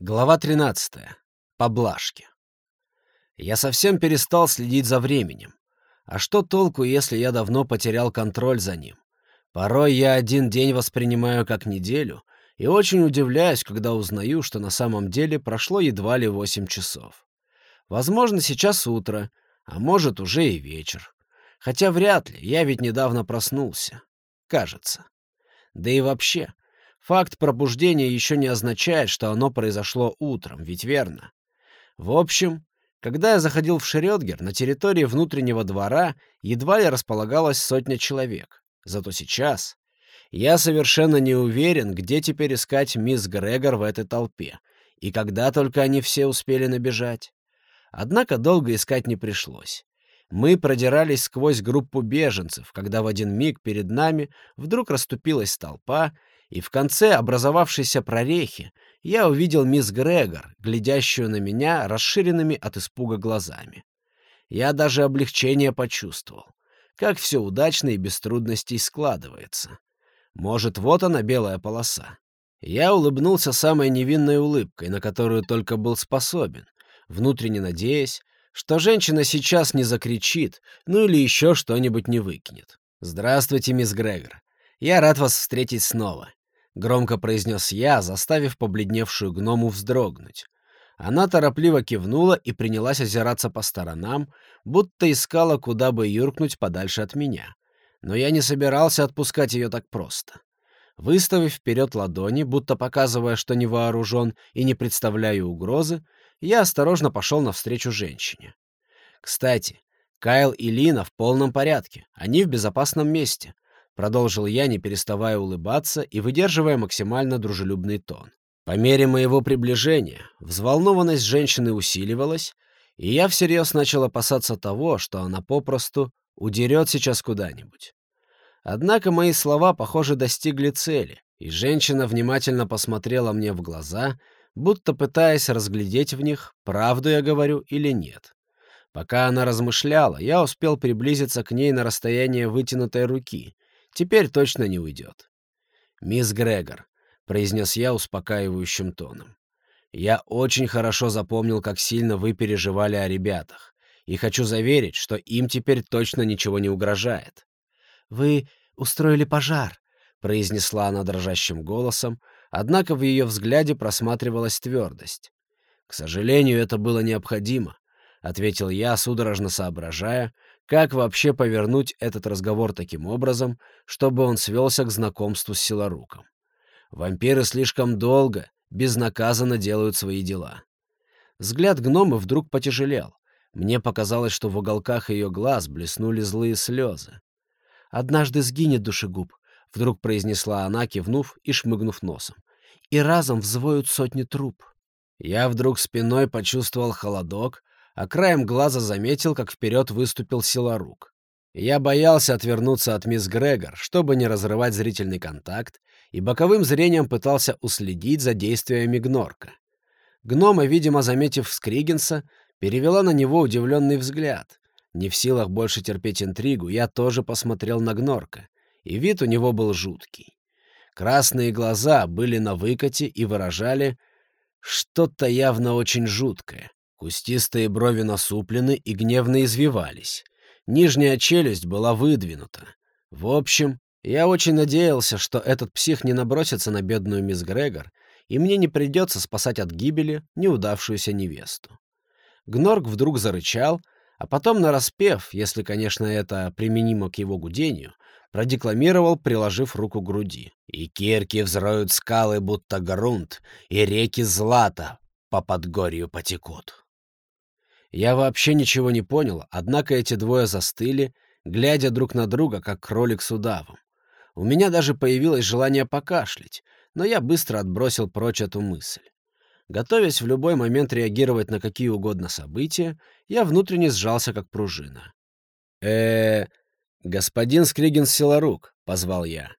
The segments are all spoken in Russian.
Глава 13. Поблажки. Я совсем перестал следить за временем. А что толку, если я давно потерял контроль за ним? Порой я один день воспринимаю как неделю и очень удивляюсь, когда узнаю, что на самом деле прошло едва ли 8 часов. Возможно, сейчас утро, а может, уже и вечер. Хотя вряд ли, я ведь недавно проснулся. Кажется. Да и вообще, Факт пробуждения еще не означает, что оно произошло утром, ведь верно? В общем, когда я заходил в Шрёдгер, на территории внутреннего двора едва ли располагалась сотня человек. Зато сейчас я совершенно не уверен, где теперь искать мисс Грегор в этой толпе, и когда только они все успели набежать. Однако долго искать не пришлось. Мы продирались сквозь группу беженцев, когда в один миг перед нами вдруг расступилась толпа, и в конце образовавшейся прорехи я увидел мисс Грегор, глядящую на меня расширенными от испуга глазами. Я даже облегчение почувствовал. Как все удачно и без трудностей складывается. Может, вот она, белая полоса. Я улыбнулся самой невинной улыбкой, на которую только был способен, внутренне надеясь, что женщина сейчас не закричит, ну или еще что-нибудь не выкинет. «Здравствуйте, мисс Грегор. Я рад вас встретить снова. Громко произнес я, заставив побледневшую гному вздрогнуть. Она торопливо кивнула и принялась озираться по сторонам, будто искала, куда бы юркнуть подальше от меня. Но я не собирался отпускать ее так просто. Выставив вперед ладони, будто показывая, что не вооружен и не представляю угрозы, я осторожно пошел навстречу женщине. Кстати, Кайл и Лина в полном порядке, они в безопасном месте — Продолжил я, не переставая улыбаться и выдерживая максимально дружелюбный тон. По мере моего приближения взволнованность женщины усиливалась, и я всерьез начал опасаться того, что она попросту удерет сейчас куда-нибудь. Однако мои слова, похоже, достигли цели, и женщина внимательно посмотрела мне в глаза, будто пытаясь разглядеть в них, правду я говорю или нет. Пока она размышляла, я успел приблизиться к ней на расстояние вытянутой руки — Теперь точно не уйдет. «Мисс Грегор», — произнес я успокаивающим тоном, — «я очень хорошо запомнил, как сильно вы переживали о ребятах, и хочу заверить, что им теперь точно ничего не угрожает». «Вы устроили пожар», — произнесла она дрожащим голосом, однако в ее взгляде просматривалась твердость. «К сожалению, это было необходимо», — ответил я, судорожно соображая, как вообще повернуть этот разговор таким образом, чтобы он свелся к знакомству с Силоруком? Вампиры слишком долго, безнаказанно делают свои дела. Взгляд гнома вдруг потяжелел. Мне показалось, что в уголках ее глаз блеснули злые слезы. «Однажды сгинет душегуб», — вдруг произнесла она, кивнув и шмыгнув носом. «И разом взвоют сотни труп». Я вдруг спиной почувствовал холодок, а краем глаза заметил, как вперед выступил силорук. Я боялся отвернуться от мисс Грегор, чтобы не разрывать зрительный контакт, и боковым зрением пытался уследить за действиями Гнорка. Гнома, видимо, заметив Скригинса, перевела на него удивленный взгляд. Не в силах больше терпеть интригу, я тоже посмотрел на Гнорка, и вид у него был жуткий. Красные глаза были на выкате и выражали что-то явно очень жуткое. Кустистые брови насуплены и гневно извивались. Нижняя челюсть была выдвинута. В общем, я очень надеялся, что этот псих не набросится на бедную мисс Грегор, и мне не придется спасать от гибели неудавшуюся невесту. Гнорк вдруг зарычал, а потом, нараспев, если, конечно, это применимо к его гудению, продекламировал, приложив руку к груди. «И кирки взроют скалы, будто грунт, и реки злата по подгорью потекут». Я вообще ничего не понял, однако эти двое застыли, глядя друг на друга, как кролик с удавом. У меня даже появилось желание покашлять, но я быстро отбросил прочь эту мысль. Готовясь в любой момент реагировать на какие угодно события, я внутренне сжался, как пружина. э господин Скригин Силарук», — позвал я.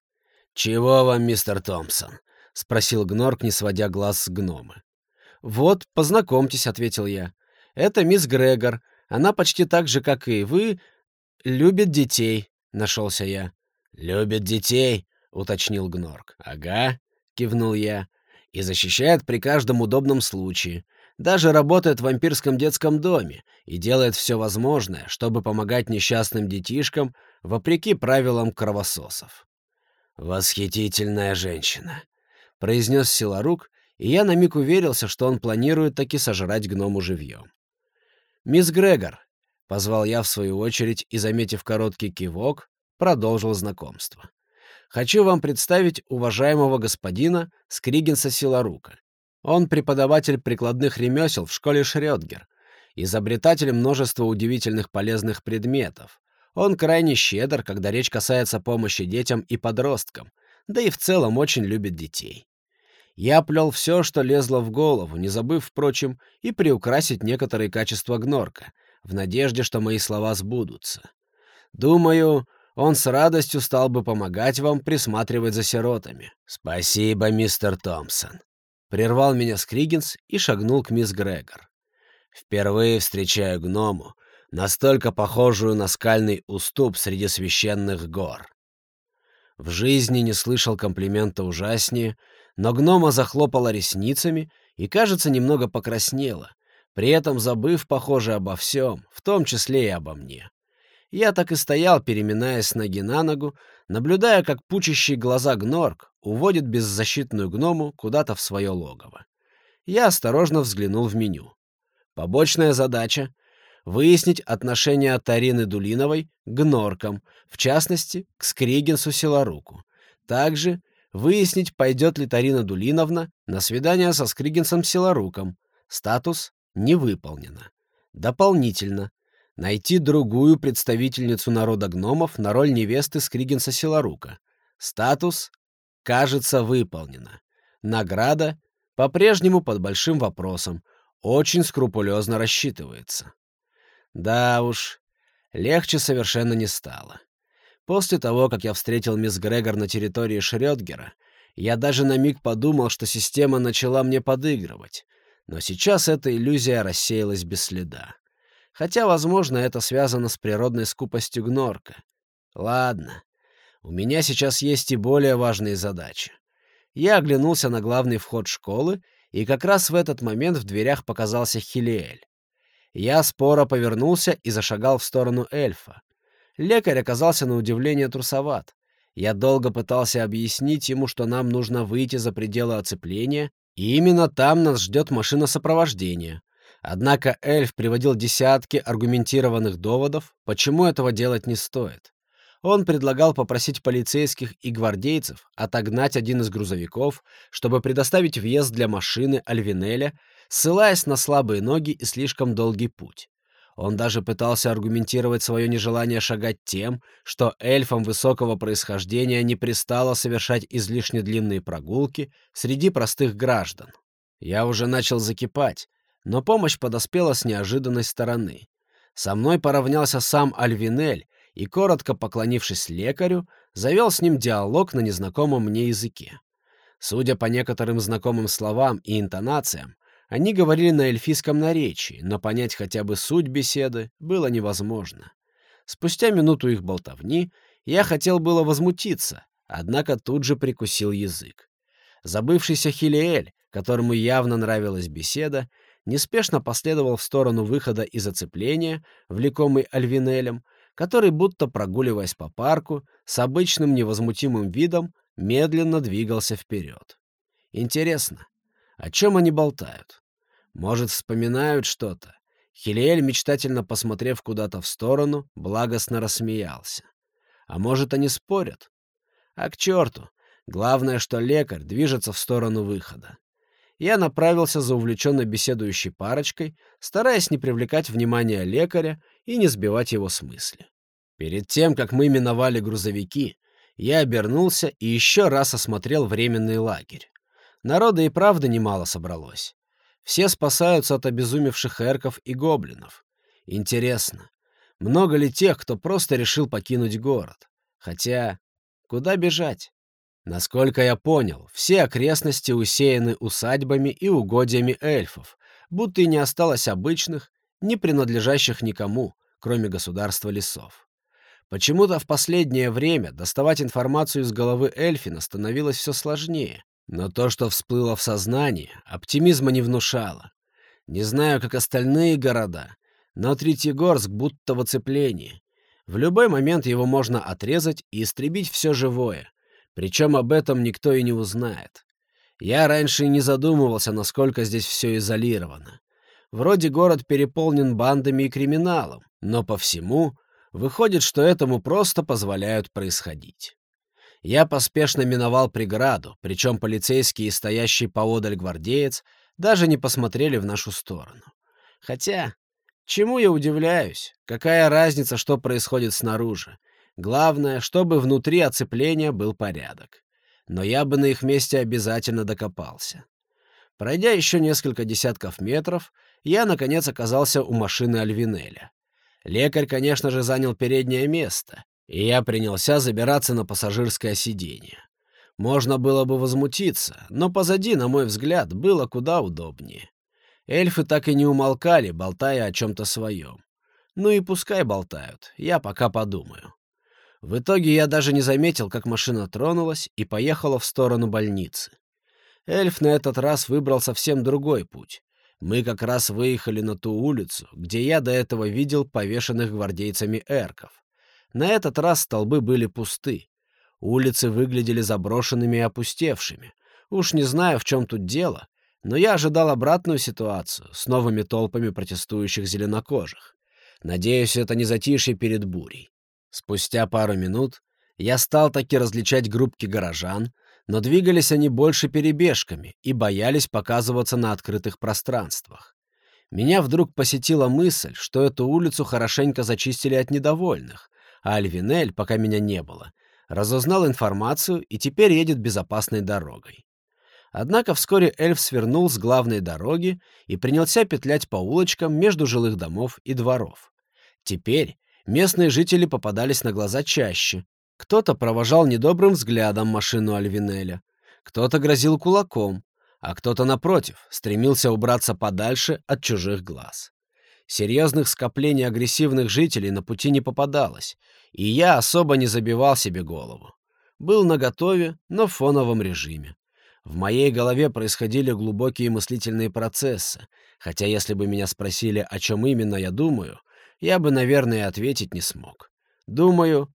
«Чего вам, мистер Томпсон?» — спросил Гнорк, не сводя глаз с гнома. «Вот, познакомьтесь», — ответил я. Это мисс Грегор. Она почти так же, как и вы, любит детей», — нашелся я. «Любит детей», — уточнил Гнорк. «Ага», — кивнул я. и защищает при каждом удобном случае. Даже работает в вампирском детском доме и делает все возможное, чтобы помогать несчастным детишкам вопреки правилам кровососов. «Восхитительная женщина», — произнес Силарук, и я на миг уверился, что он планирует таки сожрать гному живьем. «Мисс Грегор», — позвал я в свою очередь и, заметив короткий кивок, продолжил знакомство. «Хочу вам представить уважаемого господина Скригинса Силарука. Он преподаватель прикладных ремесел в школе Шрёдгер, изобретатель множества удивительных полезных предметов. Он крайне щедр, когда речь касается помощи детям и подросткам, да и в целом очень любит детей. Я плел все, что лезло в голову, не забыв, впрочем, и приукрасить некоторые качества Гнорка, в надежде, что мои слова сбудутся. Думаю, он с радостью стал бы помогать вам присматривать за сиротами. Спасибо, мистер Томпсон. Прервал меня Скригинс и шагнул к мисс Грегор. Впервые встречаю гному, настолько похожую на скальный уступ среди священных гор. В жизни не слышал комплимента ужаснее, но гнома захлопала ресницами и, кажется, немного покраснела, при этом забыв, похоже, обо всем, в том числе и обо мне. Я так и стоял, переминаясь с ноги на ногу, наблюдая, как пучащий глаза гнорк уводит беззащитную гному куда-то в свое логово. Я осторожно взглянул в меню. Побочная задача — выяснить отношение Тарины Дулиновой к гноркам, в частности, к Скригинсу Силаруку. Также выяснить, пойдет ли Тарина Дулиновна на свидание со Скригинсом Силаруком. Статус не выполнено. Дополнительно Найти другую представительницу народа гномов на роль невесты Скригинса Силарука. Статус кажется выполнено. Награда по-прежнему под большим вопросом, очень скрупулезно рассчитывается. Да уж, легче совершенно не стало. После того, как я встретил мисс Грегор на территории Шрёдгера, я даже на миг подумал, что система начала мне подыгрывать. Но сейчас эта иллюзия рассеялась без следа. Хотя, возможно, это связано с природной скупостью Гнорка. Ладно, у меня сейчас есть и более важные задачи. Я оглянулся на главный вход школы, и как раз в этот момент в дверях показался Хилиэль. Я споро повернулся и зашагал в сторону эльфа. Лекарь оказался на удивление трусоват. Я долго пытался объяснить ему, что нам нужно выйти за пределы оцепления, и именно там нас ждет машина сопровождения. Однако эльф приводил десятки аргументированных доводов, почему этого делать не стоит. Он предлагал попросить полицейских и гвардейцев отогнать один из грузовиков, чтобы предоставить въезд для машины Альвинеля, ссылаясь на слабые ноги и слишком долгий путь. Он даже пытался аргументировать свое нежелание шагать тем, что эльфам высокого происхождения не пристало совершать излишне длинные прогулки среди простых граждан. Я уже начал закипать, но помощь подоспела с неожиданной стороны. Со мной поравнялся сам Альвинель и, коротко поклонившись лекарю, завел с ним диалог на незнакомом мне языке. Судя по некоторым знакомым словам и интонациям, они говорили на эльфийском наречии, но понять хотя бы суть беседы было невозможно. Спустя минуту их болтовни я хотел было возмутиться, однако тут же прикусил язык. Забывшийся Хилиэль, которому явно нравилась беседа, неспешно последовал в сторону выхода из оцепления, влекомый Альвинелем, который, будто прогуливаясь по парку, с обычным невозмутимым видом медленно двигался вперед. Интересно, о чем они болтают? Может, вспоминают что-то? Хилиэль, мечтательно посмотрев куда-то в сторону, благостно рассмеялся. А может, они спорят? А к черту! Главное, что лекарь движется в сторону выхода я направился за увлеченно беседующей парочкой, стараясь не привлекать внимания лекаря и не сбивать его с мысли. Перед тем, как мы миновали грузовики, я обернулся и еще раз осмотрел временный лагерь. Народа и правда немало собралось. Все спасаются от обезумевших эрков и гоблинов. Интересно, много ли тех, кто просто решил покинуть город? Хотя, куда бежать? Насколько я понял, все окрестности усеяны усадьбами и угодьями эльфов, будто и не осталось обычных, не принадлежащих никому, кроме государства лесов. Почему-то в последнее время доставать информацию из головы Эльфина становилось все сложнее. Но то, что всплыло в сознании, оптимизма не внушало. Не знаю, как остальные города, но Третьегорск будто в оцеплении. В любой момент его можно отрезать и истребить все живое. Причем об этом никто и не узнает. Я раньше и не задумывался, насколько здесь все изолировано. Вроде город переполнен бандами и криминалом, но по всему выходит, что этому просто позволяют происходить. Я поспешно миновал преграду, причем полицейские и стоящий поодаль гвардеец даже не посмотрели в нашу сторону. Хотя, чему я удивляюсь? Какая разница, что происходит снаружи? Главное, чтобы внутри оцепления был порядок. Но я бы на их месте обязательно докопался. Пройдя еще несколько десятков метров, я, наконец, оказался у машины Альвинеля. Лекарь, конечно же, занял переднее место, и я принялся забираться на пассажирское сиденье. Можно было бы возмутиться, но позади, на мой взгляд, было куда удобнее. Эльфы так и не умолкали, болтая о чем-то своем. Ну и пускай болтают, я пока подумаю. В итоге я даже не заметил, как машина тронулась и поехала в сторону больницы. Эльф на этот раз выбрал совсем другой путь. Мы как раз выехали на ту улицу, где я до этого видел повешенных гвардейцами эрков. На этот раз столбы были пусты. Улицы выглядели заброшенными и опустевшими. Уж не знаю, в чем тут дело, но я ожидал обратную ситуацию с новыми толпами протестующих зеленокожих. Надеюсь, это не затишье перед бурей. Спустя пару минут я стал таки различать группки горожан, но двигались они больше перебежками и боялись показываться на открытых пространствах. Меня вдруг посетила мысль, что эту улицу хорошенько зачистили от недовольных, а Альвинель, пока меня не было, разузнал информацию и теперь едет безопасной дорогой. Однако вскоре эльф свернул с главной дороги и принялся петлять по улочкам между жилых домов и дворов. Теперь местные жители попадались на глаза чаще. Кто-то провожал недобрым взглядом машину Альвинеля, кто-то грозил кулаком, а кто-то, напротив, стремился убраться подальше от чужих глаз. Серьезных скоплений агрессивных жителей на пути не попадалось, и я особо не забивал себе голову. Был наготове, но в фоновом режиме. В моей голове происходили глубокие мыслительные процессы, хотя если бы меня спросили, о чем именно я думаю, я бы, наверное, ответить не смог. Думаю,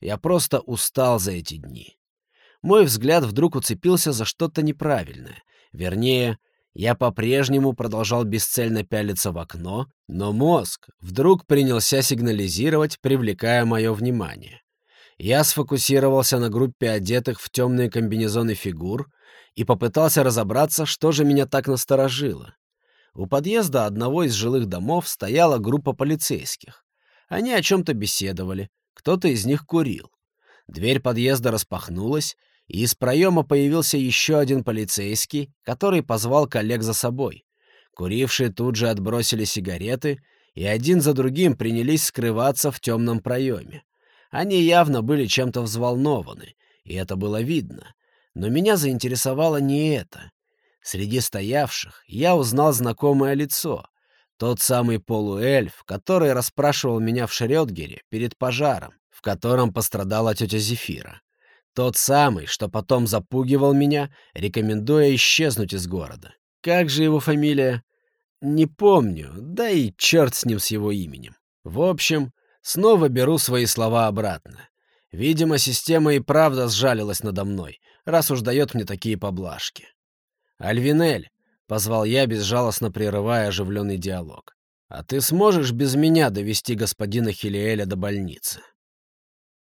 я просто устал за эти дни. Мой взгляд вдруг уцепился за что-то неправильное, вернее, я по-прежнему продолжал бесцельно пялиться в окно, но мозг вдруг принялся сигнализировать, привлекая мое внимание. Я сфокусировался на группе одетых в темные комбинезоны фигур и попытался разобраться, что же меня так насторожило. У подъезда одного из жилых домов стояла группа полицейских. Они о чем-то беседовали, кто-то из них курил. Дверь подъезда распахнулась, и из проема появился еще один полицейский, который позвал коллег за собой. Курившие тут же отбросили сигареты и один за другим принялись скрываться в темном проеме. Они явно были чем-то взволнованы, и это было видно. Но меня заинтересовало не это. Среди стоявших я узнал знакомое лицо. Тот самый полуэльф, который расспрашивал меня в Шрёдгере перед пожаром, в котором пострадала тетя Зефира. Тот самый, что потом запугивал меня, рекомендуя исчезнуть из города. Как же его фамилия? Не помню, да и черт с ним с его именем. В общем, снова беру свои слова обратно. Видимо, система и правда сжалилась надо мной, раз уж дает мне такие поблажки. «Альвинель», — позвал я, безжалостно прерывая оживленный диалог, — «а ты сможешь без меня довести господина Хилиэля до больницы?»